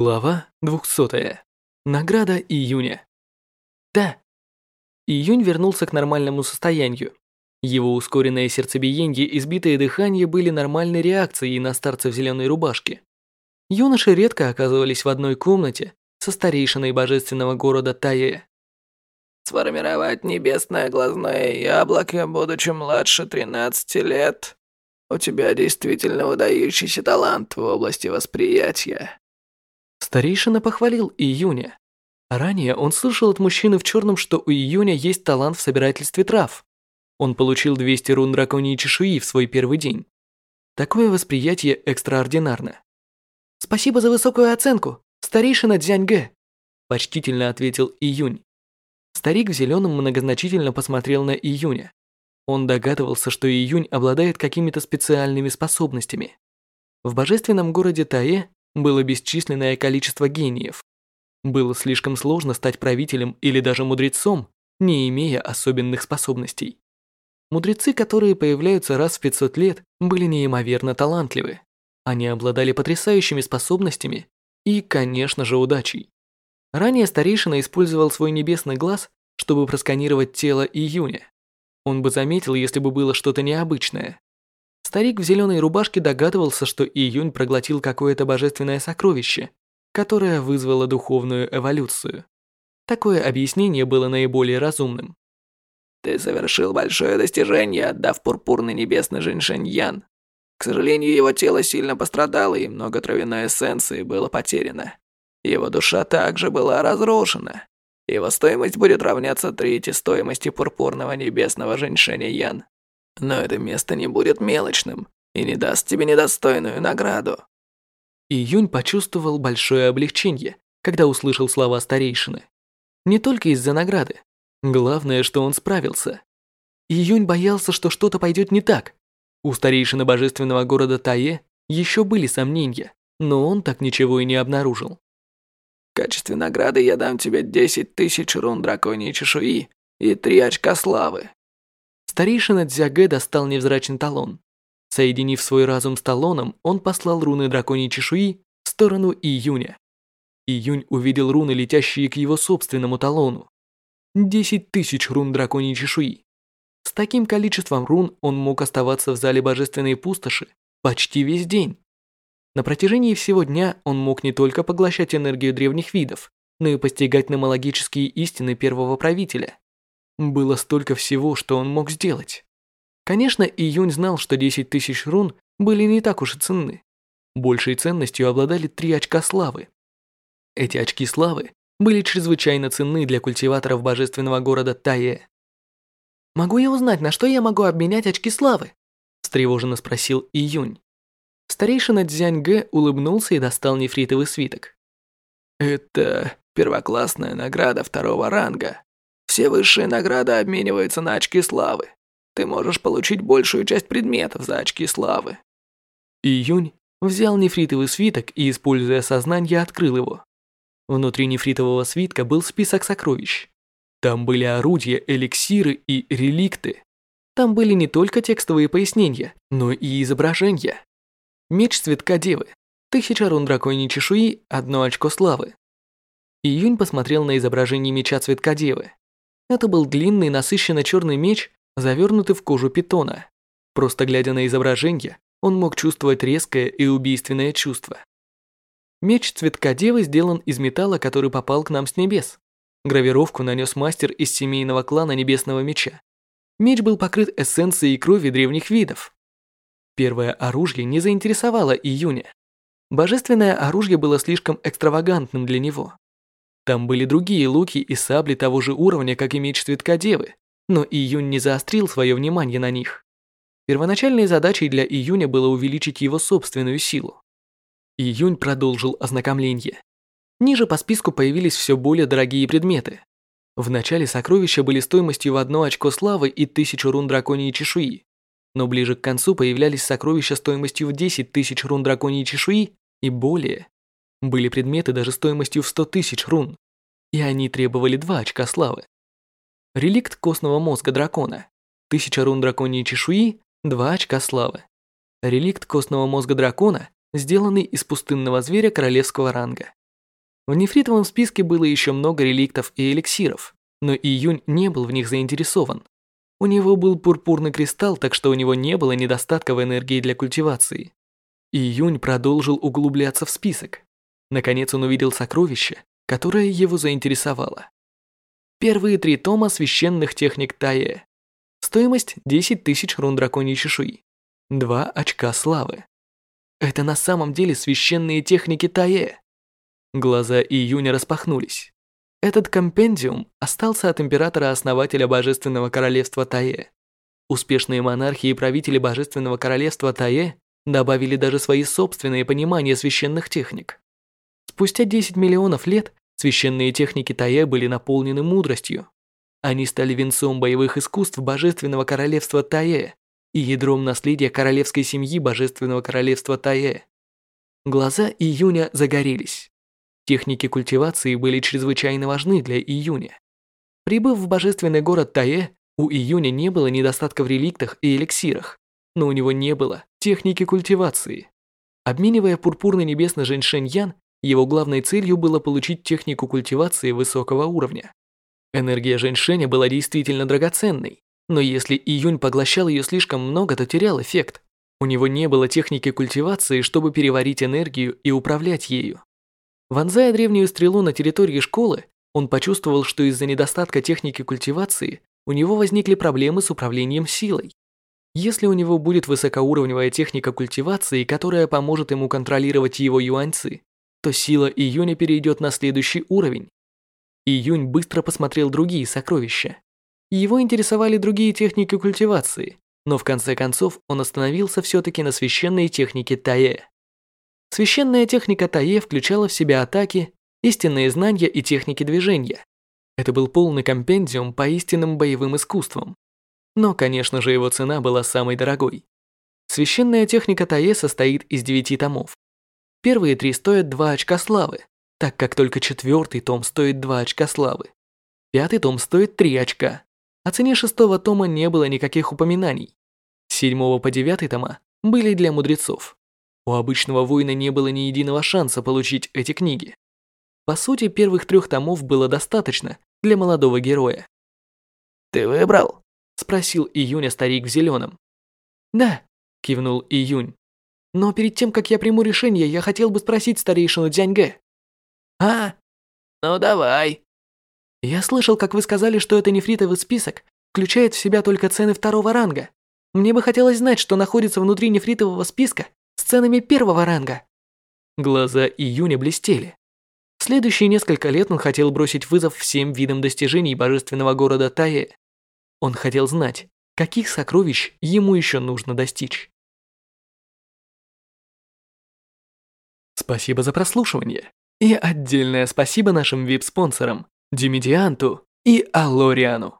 Глава 200. Награда июня. Да. Июнь вернулся к нормальному состоянию. Его ускоренное сердцебиение и сбитое дыхание были нормальной реакцией на старца в зеленой рубашке. Юноши редко оказывались в одной комнате со старейшиной божественного города Тае. Сформировать небесное глазное яблоко, будучи младше 13 лет. У тебя действительно выдающийся талант в области восприятия. Старейшина похвалил Июня. Ранее он слышал от мужчины в черном, что у Июня есть талант в собирательстве трав. Он получил 200 рун драконьей чешуи в свой первый день. Такое восприятие экстраординарно. «Спасибо за высокую оценку, старейшина Дзяньгэ», почтительно ответил Июнь. Старик в зеленом многозначительно посмотрел на Июня. Он догадывался, что Июнь обладает какими-то специальными способностями. В божественном городе Тае было бесчисленное количество гениев. Было слишком сложно стать правителем или даже мудрецом, не имея особенных способностей. Мудрецы, которые появляются раз в 500 лет, были неимоверно талантливы. Они обладали потрясающими способностями и, конечно же, удачей. Ранее старейшина использовал свой небесный глаз, чтобы просканировать тело Июня. Он бы заметил, если бы было что-то необычное. Старик в зеленой рубашке догадывался, что Июнь проглотил какое-то божественное сокровище, которое вызвало духовную эволюцию. Такое объяснение было наиболее разумным. Ты совершил большое достижение, отдав пурпурный небесный женьшень Ян. К сожалению, его тело сильно пострадало, и много травяной эссенции было потеряно. Его душа также была разрушена. Его стоимость будет равняться трети стоимости пурпурного небесного женьшеня Ян. Но это место не будет мелочным и не даст тебе недостойную награду. Июнь почувствовал большое облегчение, когда услышал слова старейшины. Не только из-за награды. Главное, что он справился. Июнь боялся, что что-то пойдет не так. У старейшины божественного города Тае еще были сомнения, но он так ничего и не обнаружил. В качестве награды я дам тебе 10 тысяч рун драконьей чешуи и 3 очка славы. Старейшина Дзягэ достал невзрачный талон. Соединив свой разум с талоном, он послал руны драконьей чешуи в сторону Июня. Июнь увидел руны, летящие к его собственному талону. Десять тысяч рун драконьей чешуи. С таким количеством рун он мог оставаться в зале божественной пустоши почти весь день. На протяжении всего дня он мог не только поглощать энергию древних видов, но и постигать номологические истины первого правителя. Было столько всего, что он мог сделать. Конечно, Июнь знал, что 10 тысяч рун были не так уж и ценны. Большей ценностью обладали три очка славы. Эти очки славы были чрезвычайно ценны для культиваторов божественного города Тае. «Могу я узнать, на что я могу обменять очки славы?» встревоженно спросил Июнь. Старейшина Цзянь Гэ улыбнулся и достал нефритовый свиток. «Это первоклассная награда второго ранга. Все высшие награды обмениваются на очки славы. Ты можешь получить большую часть предметов за очки славы. Июнь взял нефритовый свиток и, используя сознание, открыл его. Внутри нефритового свитка был список сокровищ. Там были орудия, эликсиры и реликты. Там были не только текстовые пояснения, но и изображения. Меч цветка девы, тысяча рун драконьей чешуи, одно очко славы. Июнь посмотрел на изображение меча цветка девы. Это был длинный, насыщенно черный меч, завернутый в кожу питона. Просто глядя на изображение, он мог чувствовать резкое и убийственное чувство. Меч цветка девы сделан из металла, который попал к нам с небес. Гравировку нанес мастер из семейного клана Небесного Меча. Меч был покрыт эссенцией крови древних видов. Первое оружие не заинтересовало Июня. Божественное оружие было слишком экстравагантным для него. Там были другие луки и сабли того же уровня, как и меч Цветка Девы, но Июнь не заострил свое внимание на них. Первоначальной задачей для Июня было увеличить его собственную силу. Июнь продолжил ознакомление. Ниже по списку появились все более дорогие предметы. В начале сокровища были стоимостью в одно очко славы и тысячу рун драконьей чешуи, но ближе к концу появлялись сокровища стоимостью в 10 тысяч рун драконьей чешуи и более. Были предметы даже стоимостью в 100 тысяч рун, и они требовали два очка славы. Реликт костного мозга дракона. Тысяча рун драконьей чешуи, два очка славы. Реликт костного мозга дракона, сделанный из пустынного зверя королевского ранга. В нефритовом списке было еще много реликтов и эликсиров, но Июнь не был в них заинтересован. У него был пурпурный кристалл, так что у него не было недостатка в энергии для культивации. Июнь продолжил углубляться в список. Наконец он увидел сокровище, которое его заинтересовало. Первые три тома священных техник Тае. Стоимость 10 тысяч рун драконьей чешуи. Два очка славы. Это на самом деле священные техники Тае. Глаза Июня распахнулись. Этот компендиум остался от императора-основателя Божественного Королевства Тае. Успешные монархи и правители Божественного Королевства Тае добавили даже свои собственные понимания священных техник. Спустя 10 миллионов лет священные техники Тае были наполнены мудростью. Они стали венцом боевых искусств Божественного Королевства Тае и ядром наследия королевской семьи Божественного Королевства Тае. Глаза Июня загорелись. Техники культивации были чрезвычайно важны для Июня. Прибыв в божественный город Тае, у Июня не было недостатка в реликтах и эликсирах, но у него не было техники культивации. Обменивая пурпурный небесный женьшень Ян, его главной целью было получить технику культивации высокого уровня. Энергия женьшеня была действительно драгоценной, но если Июнь поглощал ее слишком много, то терял эффект. У него не было техники культивации, чтобы переварить энергию и управлять ею. Вонзая древнюю стрелу на территории школы, он почувствовал, что из-за недостатка техники культивации у него возникли проблемы с управлением силой. Если у него будет высокоуровневая техника культивации, которая поможет ему контролировать его юаньцы, то сила Июня перейдет на следующий уровень. Июнь быстро посмотрел другие сокровища. Его интересовали другие техники культивации, но в конце концов он остановился все-таки на священной технике Тае. Священная техника Тае включала в себя атаки, истинные знания и техники движения. Это был полный компендиум по истинным боевым искусствам. Но, конечно же, его цена была самой дорогой. Священная техника Тае состоит из девяти томов. Первые три стоят два очка славы, так как только четвертый том стоит два очка славы. Пятый том стоит три очка. О цене шестого тома не было никаких упоминаний. С седьмого по девятый тома были для мудрецов. У обычного воина не было ни единого шанса получить эти книги. По сути, первых трех томов было достаточно для молодого героя. «Ты выбрал?» – спросил Июня старик в зеленом. «Да», – кивнул Июнь. «Но перед тем, как я приму решение, я хотел бы спросить старейшину Дзяньгэ». «А? Ну давай». «Я слышал, как вы сказали, что это нефритовый список включает в себя только цены второго ранга. Мне бы хотелось знать, что находится внутри нефритового списка с ценами первого ранга. Глаза Июня блестели. В следующие несколько лет он хотел бросить вызов всем видам достижений божественного города Тае. Он хотел знать, каких сокровищ ему еще нужно достичь. Спасибо за прослушивание. И отдельное спасибо нашим вип-спонсорам Димедианту и Алориану.